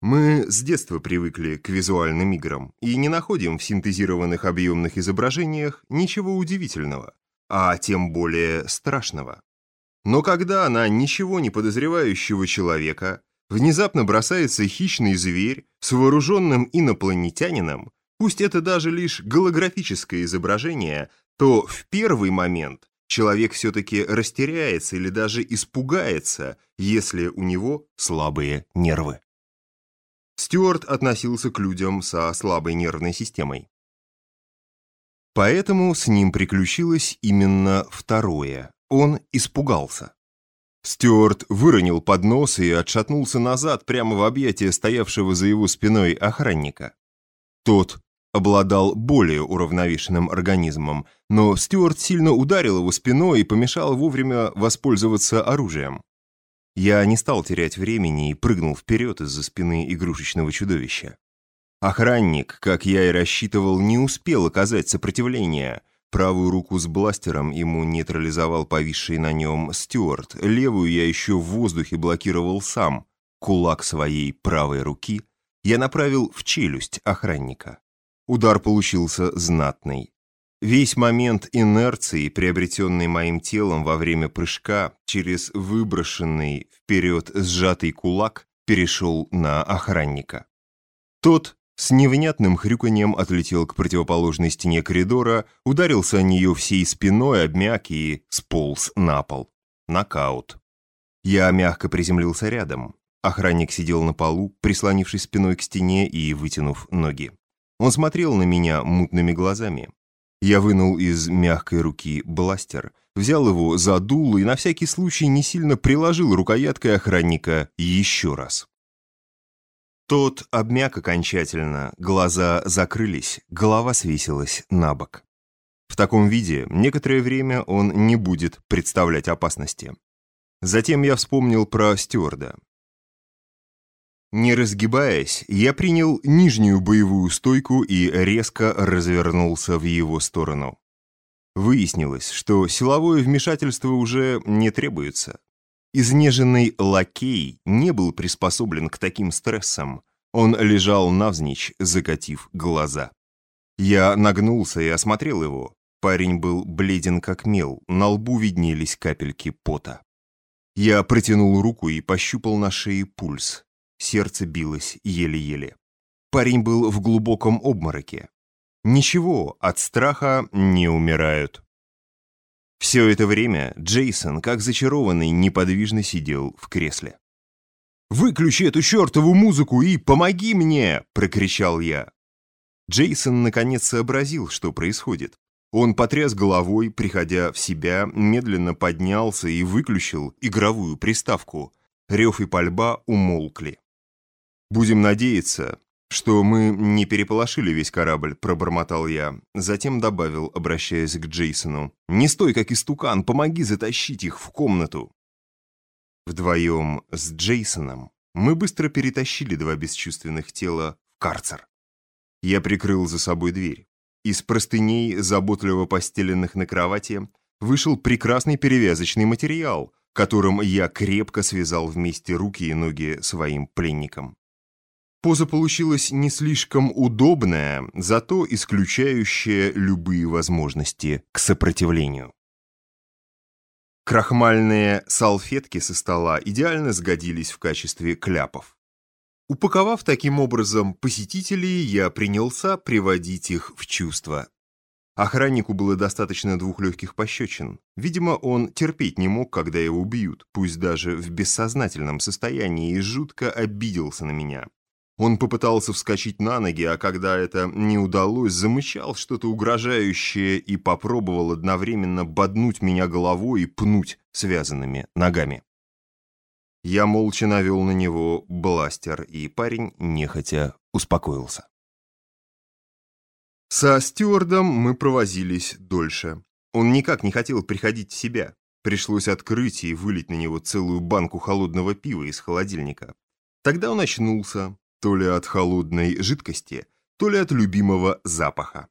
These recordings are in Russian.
Мы с детства привыкли к визуальным играм и не находим в синтезированных объемных изображениях ничего удивительного, а тем более страшного. Но когда на ничего не подозревающего человека внезапно бросается хищный зверь с вооруженным инопланетянином, пусть это даже лишь голографическое изображение, то в первый момент человек все-таки растеряется или даже испугается, если у него слабые нервы. Стюарт относился к людям со слабой нервной системой. Поэтому с ним приключилось именно второе. Он испугался. Стюарт выронил поднос и отшатнулся назад прямо в объятия стоявшего за его спиной охранника. Тот обладал более уравновешенным организмом, но Стюарт сильно ударил его спиной и помешал вовремя воспользоваться оружием. Я не стал терять времени и прыгнул вперед из-за спины игрушечного чудовища. Охранник, как я и рассчитывал, не успел оказать сопротивление. Правую руку с бластером ему нейтрализовал повисший на нем Стюарт, левую я еще в воздухе блокировал сам. Кулак своей правой руки я направил в челюсть охранника. Удар получился знатный. Весь момент инерции, приобретенный моим телом во время прыжка, через выброшенный вперед сжатый кулак, перешел на охранника. Тот с невнятным хрюканьем отлетел к противоположной стене коридора, ударился о нее всей спиной, обмяк и сполз на пол. Нокаут. Я мягко приземлился рядом. Охранник сидел на полу, прислонившись спиной к стене и вытянув ноги. Он смотрел на меня мутными глазами. Я вынул из мягкой руки бластер, взял его за дуло и на всякий случай не сильно приложил рукояткой охранника еще раз. Тот обмяк окончательно, глаза закрылись, голова свесилась на бок. В таком виде некоторое время он не будет представлять опасности. Затем я вспомнил про стюарда. Не разгибаясь, я принял нижнюю боевую стойку и резко развернулся в его сторону. Выяснилось, что силовое вмешательство уже не требуется. Изнеженный лакей не был приспособлен к таким стрессам. Он лежал навзничь, закатив глаза. Я нагнулся и осмотрел его. Парень был бледен как мел, на лбу виднелись капельки пота. Я протянул руку и пощупал на шее пульс. Сердце билось еле-еле. Парень был в глубоком обмороке. Ничего, от страха не умирают. Все это время Джейсон, как зачарованный, неподвижно сидел в кресле. «Выключи эту чертову музыку и помоги мне!» – прокричал я. Джейсон наконец сообразил, что происходит. Он потряс головой, приходя в себя, медленно поднялся и выключил игровую приставку. Рев и пальба умолкли. «Будем надеяться, что мы не переполошили весь корабль», — пробормотал я. Затем добавил, обращаясь к Джейсону. «Не стой, как истукан, помоги затащить их в комнату». Вдвоем с Джейсоном мы быстро перетащили два бесчувственных тела в карцер. Я прикрыл за собой дверь. Из простыней, заботливо постеленных на кровати, вышел прекрасный перевязочный материал, которым я крепко связал вместе руки и ноги своим пленникам. Поза получилась не слишком удобная, зато исключающая любые возможности к сопротивлению. Крахмальные салфетки со стола идеально сгодились в качестве кляпов. Упаковав таким образом посетителей, я принялся приводить их в чувство. Охраннику было достаточно двух легких пощечин. Видимо, он терпеть не мог, когда его бьют, пусть даже в бессознательном состоянии, и жутко обиделся на меня. Он попытался вскочить на ноги, а когда это не удалось, замычал что-то угрожающее и попробовал одновременно боднуть меня головой и пнуть связанными ногами. Я молча навел на него бластер, и парень нехотя успокоился. Со стюардом мы провозились дольше. Он никак не хотел приходить в себя. Пришлось открыть и вылить на него целую банку холодного пива из холодильника. Тогда он очнулся, то ли от холодной жидкости, то ли от любимого запаха.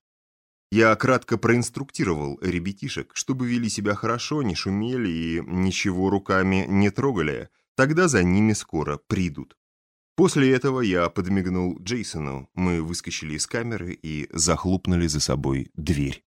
Я кратко проинструктировал ребятишек, чтобы вели себя хорошо, не шумели и ничего руками не трогали, тогда за ними скоро придут. После этого я подмигнул Джейсону, мы выскочили из камеры и захлопнули за собой дверь.